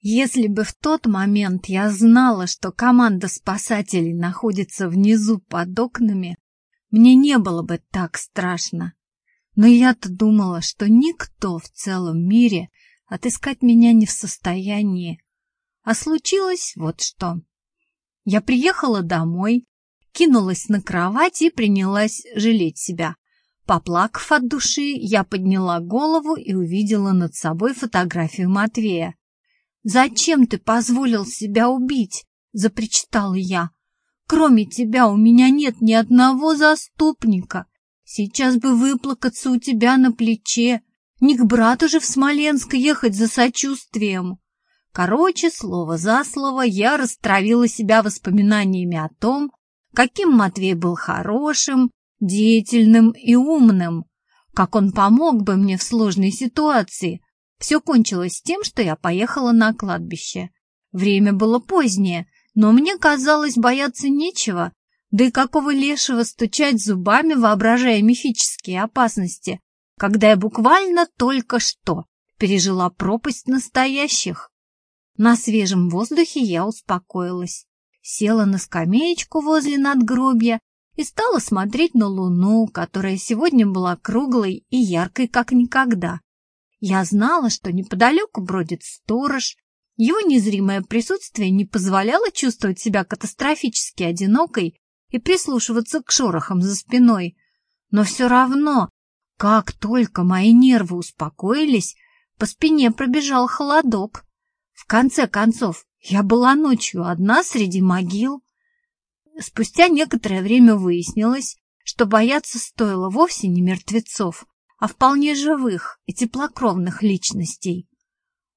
Если бы в тот момент я знала, что команда спасателей находится внизу под окнами, мне не было бы так страшно. Но я-то думала, что никто в целом мире отыскать меня не в состоянии. А случилось вот что. Я приехала домой, кинулась на кровать и принялась жалеть себя. Поплакав от души, я подняла голову и увидела над собой фотографию Матвея. «Зачем ты позволил себя убить?» — запричитала я. «Кроме тебя у меня нет ни одного заступника. Сейчас бы выплакаться у тебя на плече. Не к брату же в Смоленск ехать за сочувствием». Короче, слово за слово, я растравила себя воспоминаниями о том, каким Матвей был хорошим, деятельным и умным, как он помог бы мне в сложной ситуации, все кончилось тем, что я поехала на кладбище. Время было позднее, но мне казалось бояться нечего, да и какого лешего стучать зубами, воображая мифические опасности, когда я буквально только что пережила пропасть настоящих. На свежем воздухе я успокоилась, села на скамеечку возле надгробья и стала смотреть на луну, которая сегодня была круглой и яркой, как никогда. Я знала, что неподалеку бродит сторож. Его незримое присутствие не позволяло чувствовать себя катастрофически одинокой и прислушиваться к шорохам за спиной. Но все равно, как только мои нервы успокоились, по спине пробежал холодок. В конце концов, я была ночью одна среди могил. Спустя некоторое время выяснилось, что бояться стоило вовсе не мертвецов, а вполне живых и теплокровных личностей.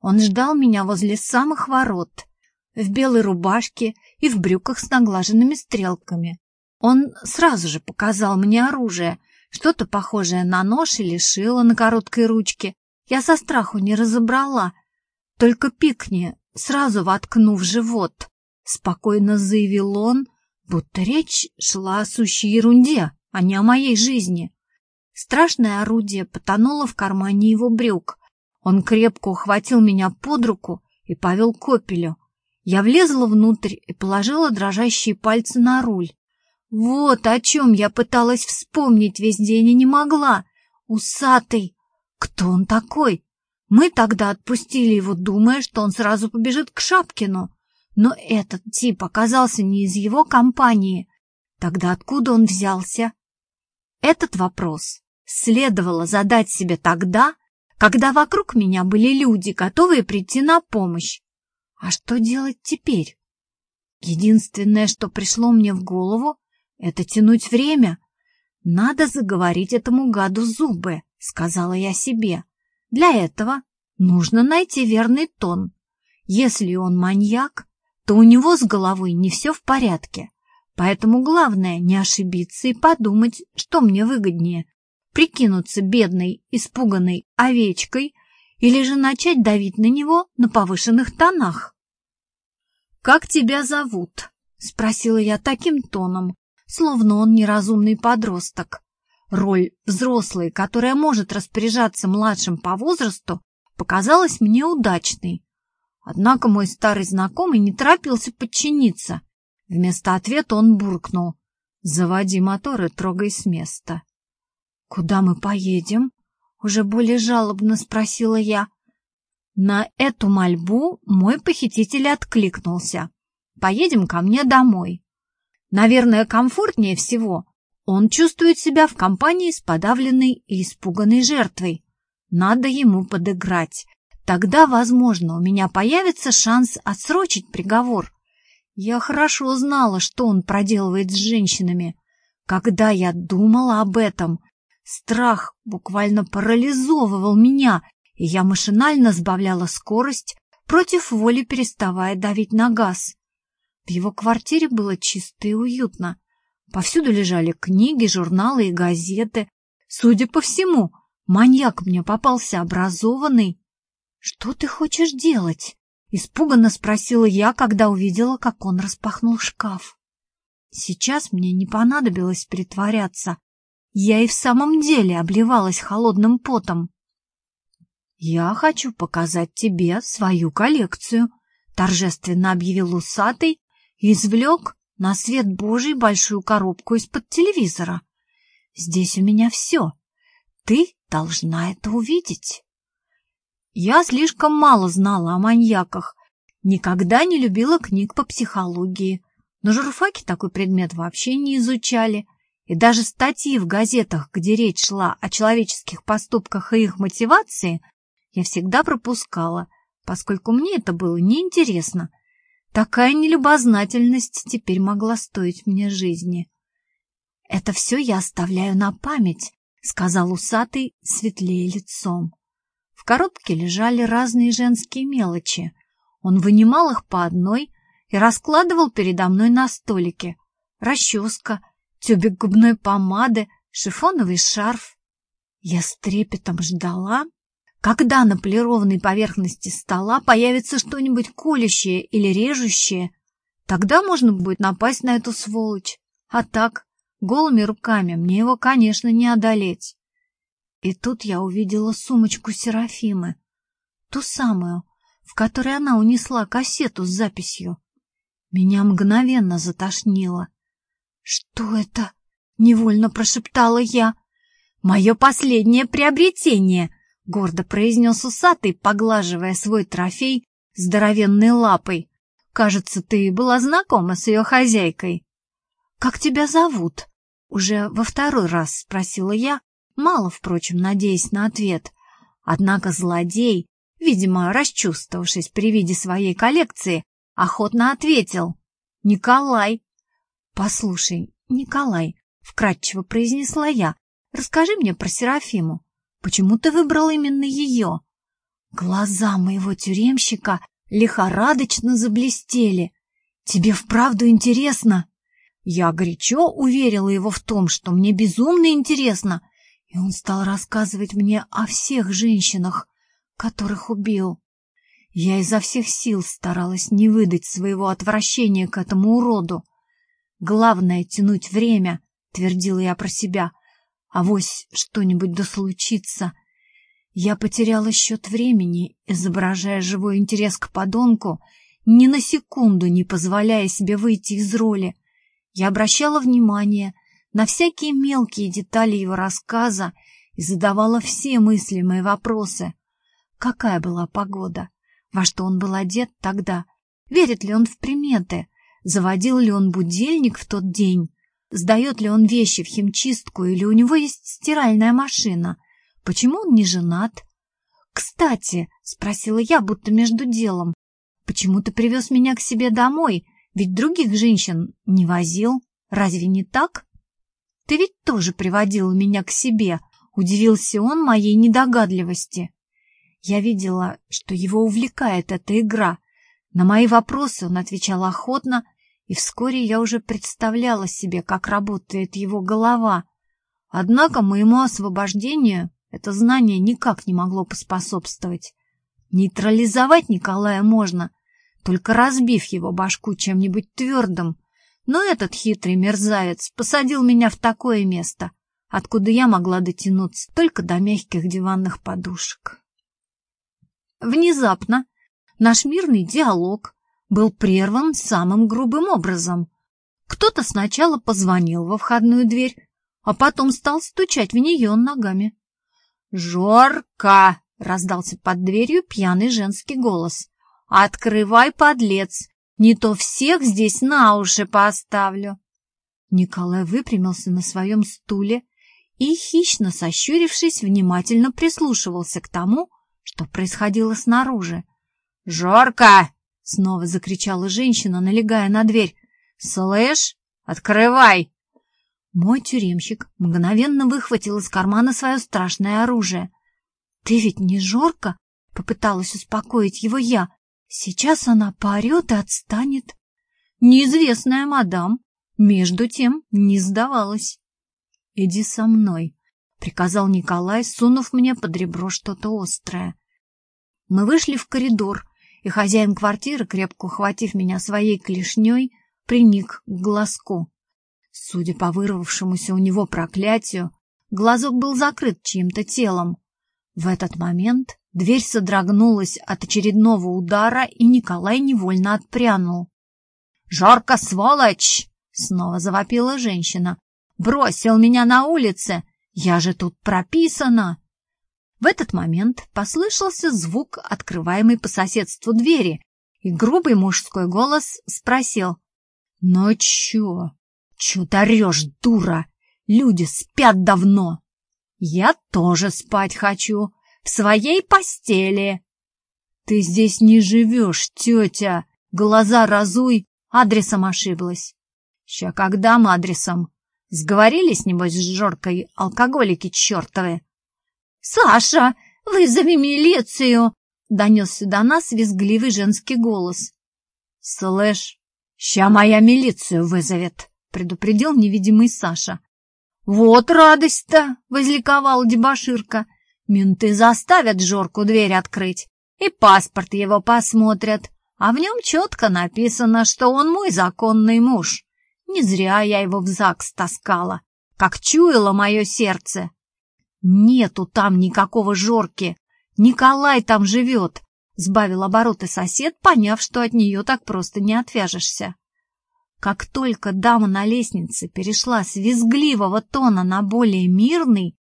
Он ждал меня возле самых ворот, в белой рубашке и в брюках с наглаженными стрелками. Он сразу же показал мне оружие, что-то похожее на нож или шило на короткой ручке. Я со страху не разобрала. Только пикни, сразу воткнув живот, спокойно заявил он, будто речь шла о сущей ерунде, а не о моей жизни. Страшное орудие потонуло в кармане его брюк. Он крепко ухватил меня под руку и повел к опелю. Я влезла внутрь и положила дрожащие пальцы на руль. Вот о чем я пыталась вспомнить весь день и не могла. Усатый! Кто он такой? Мы тогда отпустили его, думая, что он сразу побежит к Шапкину. Но этот тип оказался не из его компании. Тогда откуда он взялся? Этот вопрос следовало задать себе тогда, когда вокруг меня были люди, готовые прийти на помощь. А что делать теперь? Единственное, что пришло мне в голову, это тянуть время. Надо заговорить этому гаду зубы, сказала я себе. Для этого нужно найти верный тон. Если он маньяк, то у него с головой не все в порядке. Поэтому главное не ошибиться и подумать, что мне выгоднее прикинуться бедной, испуганной овечкой или же начать давить на него на повышенных тонах. «Как тебя зовут?» — спросила я таким тоном, словно он неразумный подросток. Роль взрослой, которая может распоряжаться младшим по возрасту, показалась мне удачной. Однако мой старый знакомый не торопился подчиниться. Вместо ответа он буркнул. «Заводи мотор и трогай с места». «Куда мы поедем?» — уже более жалобно спросила я. На эту мольбу мой похититель откликнулся. «Поедем ко мне домой». Наверное, комфортнее всего он чувствует себя в компании с подавленной и испуганной жертвой. Надо ему подыграть. Тогда, возможно, у меня появится шанс отсрочить приговор. Я хорошо знала, что он проделывает с женщинами. Когда я думала об этом, Страх буквально парализовывал меня, и я машинально сбавляла скорость, против воли переставая давить на газ. В его квартире было чисто и уютно. Повсюду лежали книги, журналы и газеты. Судя по всему, маньяк мне попался образованный. «Что ты хочешь делать?» — испуганно спросила я, когда увидела, как он распахнул шкаф. Сейчас мне не понадобилось притворяться. Я и в самом деле обливалась холодным потом. «Я хочу показать тебе свою коллекцию», — торжественно объявил усатый и извлек на свет Божий большую коробку из-под телевизора. «Здесь у меня все. Ты должна это увидеть». Я слишком мало знала о маньяках, никогда не любила книг по психологии. На журфаке такой предмет вообще не изучали, и даже статьи в газетах, где речь шла о человеческих поступках и их мотивации, я всегда пропускала, поскольку мне это было неинтересно. Такая нелюбознательность теперь могла стоить мне жизни. «Это все я оставляю на память», — сказал усатый, светлее лицом. В коробке лежали разные женские мелочи. Он вынимал их по одной и раскладывал передо мной на столике. Расческа, тюбик губной помады, шифоновый шарф. Я с трепетом ждала, когда на полированной поверхности стола появится что-нибудь колющее или режущее. Тогда можно будет напасть на эту сволочь. А так, голыми руками мне его, конечно, не одолеть. И тут я увидела сумочку Серафимы, ту самую, в которой она унесла кассету с записью. Меня мгновенно затошнило. «Что это?» — невольно прошептала я. «Мое последнее приобретение!» — гордо произнес усатый, поглаживая свой трофей здоровенной лапой. «Кажется, ты была знакома с ее хозяйкой». «Как тебя зовут?» — уже во второй раз спросила я, мало, впрочем, надеясь на ответ. Однако злодей, видимо, расчувствовавшись при виде своей коллекции, охотно ответил. «Николай». «Послушай, Николай», — вкратчиво произнесла я, — «расскажи мне про Серафиму. Почему ты выбрал именно ее?» Глаза моего тюремщика лихорадочно заблестели. «Тебе вправду интересно?» Я горячо уверила его в том, что мне безумно интересно, и он стал рассказывать мне о всех женщинах, которых убил. Я изо всех сил старалась не выдать своего отвращения к этому уроду. Главное — тянуть время, — твердила я про себя. Авось что-нибудь да случится. Я потеряла счет времени, изображая живой интерес к подонку, ни на секунду не позволяя себе выйти из роли. Я обращала внимание на всякие мелкие детали его рассказа и задавала все мыслимые вопросы. Какая была погода? Во что он был одет тогда? Верит ли он в приметы? Заводил ли он будильник в тот день? Сдает ли он вещи в химчистку или у него есть стиральная машина? Почему он не женат? «Кстати», — спросила я, будто между делом, — «почему ты привез меня к себе домой? Ведь других женщин не возил. Разве не так?» Ты ведь тоже приводил меня к себе, удивился он моей недогадливости. Я видела, что его увлекает эта игра. На мои вопросы он отвечал охотно, и вскоре я уже представляла себе, как работает его голова. Однако моему освобождению это знание никак не могло поспособствовать. Нейтрализовать Николая можно, только разбив его башку чем-нибудь твердым, но этот хитрый мерзавец посадил меня в такое место, откуда я могла дотянуться только до мягких диванных подушек. Внезапно наш мирный диалог был прерван самым грубым образом. Кто-то сначала позвонил во входную дверь, а потом стал стучать в нее ногами. «Жорка!» — раздался под дверью пьяный женский голос. «Открывай, подлец! Не то всех здесь на уши поставлю. Николай выпрямился на своем стуле и, хищно сощурившись, внимательно прислушивался к тому, что происходило снаружи. «Жорка!» — снова закричала женщина, налегая на дверь. «Слышь, открывай!» Мой тюремщик мгновенно выхватил из кармана свое страшное оружие. «Ты ведь не Жорка?» — попыталась успокоить его я. Сейчас она поорет и отстанет. Неизвестная мадам, между тем, не сдавалась. — Иди со мной, — приказал Николай, сунув мне под ребро что-то острое. Мы вышли в коридор, и хозяин квартиры, крепко ухватив меня своей клешней, приник к глазку. Судя по вырвавшемуся у него проклятию, глазок был закрыт чьим-то телом. В этот момент дверь содрогнулась от очередного удара, и Николай невольно отпрянул. «Жарко, сволочь!» — снова завопила женщина. «Бросил меня на улице! Я же тут прописана!» В этот момент послышался звук, открываемой по соседству двери, и грубый мужской голос спросил. «Ну чё? Чё ты орёшь, дура? Люди спят давно!» «Я тоже спать хочу, в своей постели!» «Ты здесь не живешь, тетя! Глаза разуй, адресом ошиблась!» «Ща когда мы адресом? Сговорились, небось, с Жоркой, алкоголики чертовы?» «Саша, вызови милицию!» — донесся до нас визгливый женский голос. «Слышь, ща моя милицию вызовет!» — предупредил невидимый Саша. «Вот радость-то!» — возликовала дебоширка. «Менты заставят Жорку дверь открыть, и паспорт его посмотрят, а в нем четко написано, что он мой законный муж. Не зря я его в ЗАГС таскала, как чуяло мое сердце. «Нету там никакого Жорки! Николай там живет!» — сбавил обороты сосед, поняв, что от нее так просто не отвяжешься. Как только дама на лестнице перешла с визгливого тона на более мирный,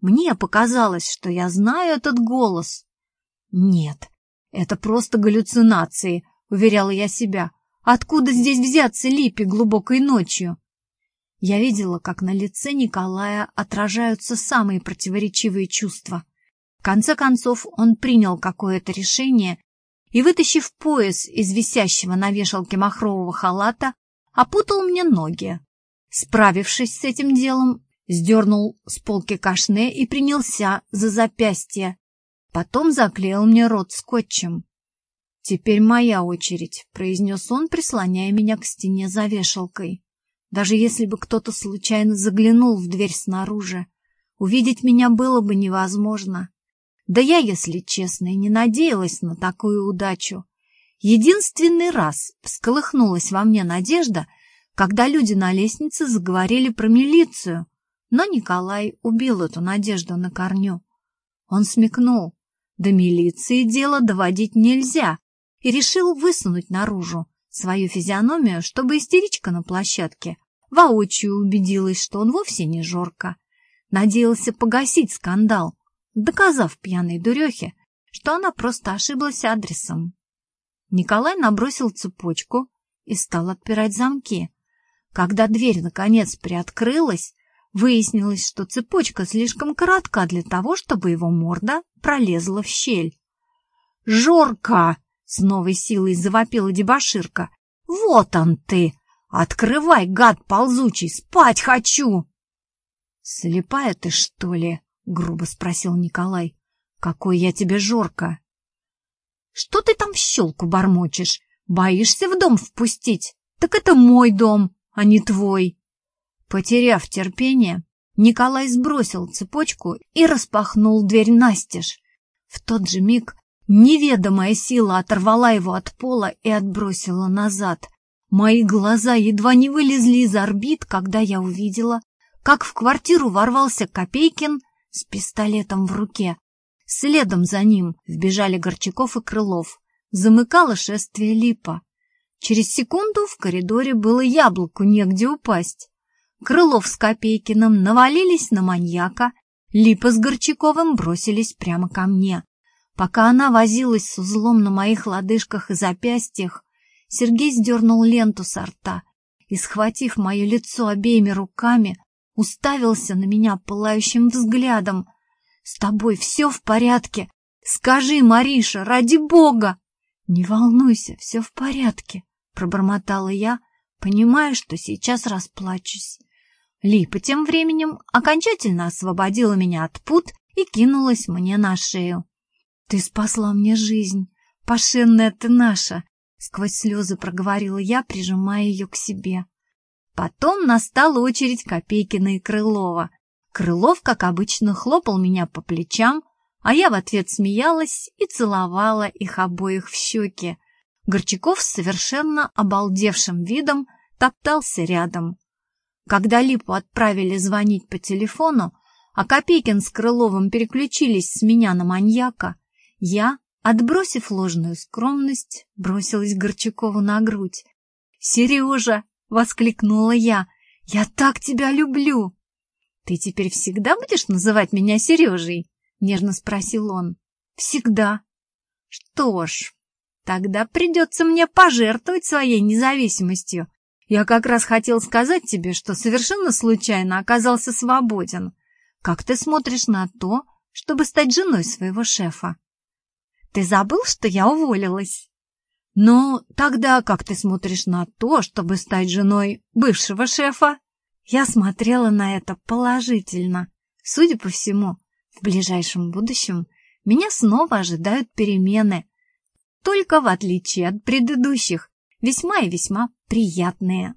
мне показалось, что я знаю этот голос. «Нет, это просто галлюцинации», — уверяла я себя. «Откуда здесь взяться липи глубокой ночью?» Я видела, как на лице Николая отражаются самые противоречивые чувства. В конце концов он принял какое-то решение и, вытащив пояс из висящего на вешалке махрового халата, опутал мне ноги. Справившись с этим делом, сдернул с полки кашне и принялся за запястье. Потом заклеил мне рот скотчем. «Теперь моя очередь», — произнес он, прислоняя меня к стене за вешалкой. Даже если бы кто-то случайно заглянул в дверь снаружи, увидеть меня было бы невозможно. Да я, если честно, и не надеялась на такую удачу. Единственный раз всколыхнулась во мне надежда, когда люди на лестнице заговорили про милицию, но Николай убил эту надежду на корню. Он смекнул, до милиции дело доводить нельзя, и решил высунуть наружу свою физиономию, чтобы истеричка на площадке воочию убедилась, что он вовсе не Жорка. Надеялся погасить скандал, доказав пьяной дурехе, что она просто ошиблась адресом. Николай набросил цепочку и стал отпирать замки. Когда дверь, наконец, приоткрылась, выяснилось, что цепочка слишком коротка для того, чтобы его морда пролезла в щель. «Жорка!» С новой силой завопила дебоширка. «Вот он ты! Открывай, гад ползучий! Спать хочу!» «Слепая ты, что ли?» — грубо спросил Николай. «Какой я тебе жорка!» «Что ты там в щелку бормочешь? Боишься в дом впустить? Так это мой дом, а не твой!» Потеряв терпение, Николай сбросил цепочку и распахнул дверь настежь. В тот же миг Неведомая сила оторвала его от пола и отбросила назад. Мои глаза едва не вылезли из орбит, когда я увидела, как в квартиру ворвался Копейкин с пистолетом в руке. Следом за ним вбежали Горчаков и Крылов. Замыкало шествие Липа. Через секунду в коридоре было яблоку негде упасть. Крылов с Копейкиным навалились на маньяка, Липа с Горчаковым бросились прямо ко мне. Пока она возилась с узлом на моих лодыжках и запястьях, Сергей сдернул ленту со рта и, схватив мое лицо обеими руками, уставился на меня пылающим взглядом. «С тобой все в порядке? Скажи, Мариша, ради бога!» «Не волнуйся, все в порядке», — пробормотала я, понимая, что сейчас расплачусь. Липа тем временем окончательно освободила меня от пут и кинулась мне на шею. «Ты спасла мне жизнь, пошенная ты наша!» Сквозь слезы проговорила я, прижимая ее к себе. Потом настала очередь Копейкина и Крылова. Крылов, как обычно, хлопал меня по плечам, а я в ответ смеялась и целовала их обоих в щеки. Горчаков с совершенно обалдевшим видом топтался рядом. Когда Липу отправили звонить по телефону, а Копейкин с Крыловым переключились с меня на маньяка, я, отбросив ложную скромность, бросилась Горчакову на грудь. «Сережа!» — воскликнула я. «Я так тебя люблю!» «Ты теперь всегда будешь называть меня Сережей?» — нежно спросил он. «Всегда». «Что ж, тогда придется мне пожертвовать своей независимостью. Я как раз хотел сказать тебе, что совершенно случайно оказался свободен. Как ты смотришь на то, чтобы стать женой своего шефа? Ты забыл, что я уволилась? Ну, тогда как ты смотришь на то, чтобы стать женой бывшего шефа? Я смотрела на это положительно. Судя по всему, в ближайшем будущем меня снова ожидают перемены. Только в отличие от предыдущих, весьма и весьма приятные.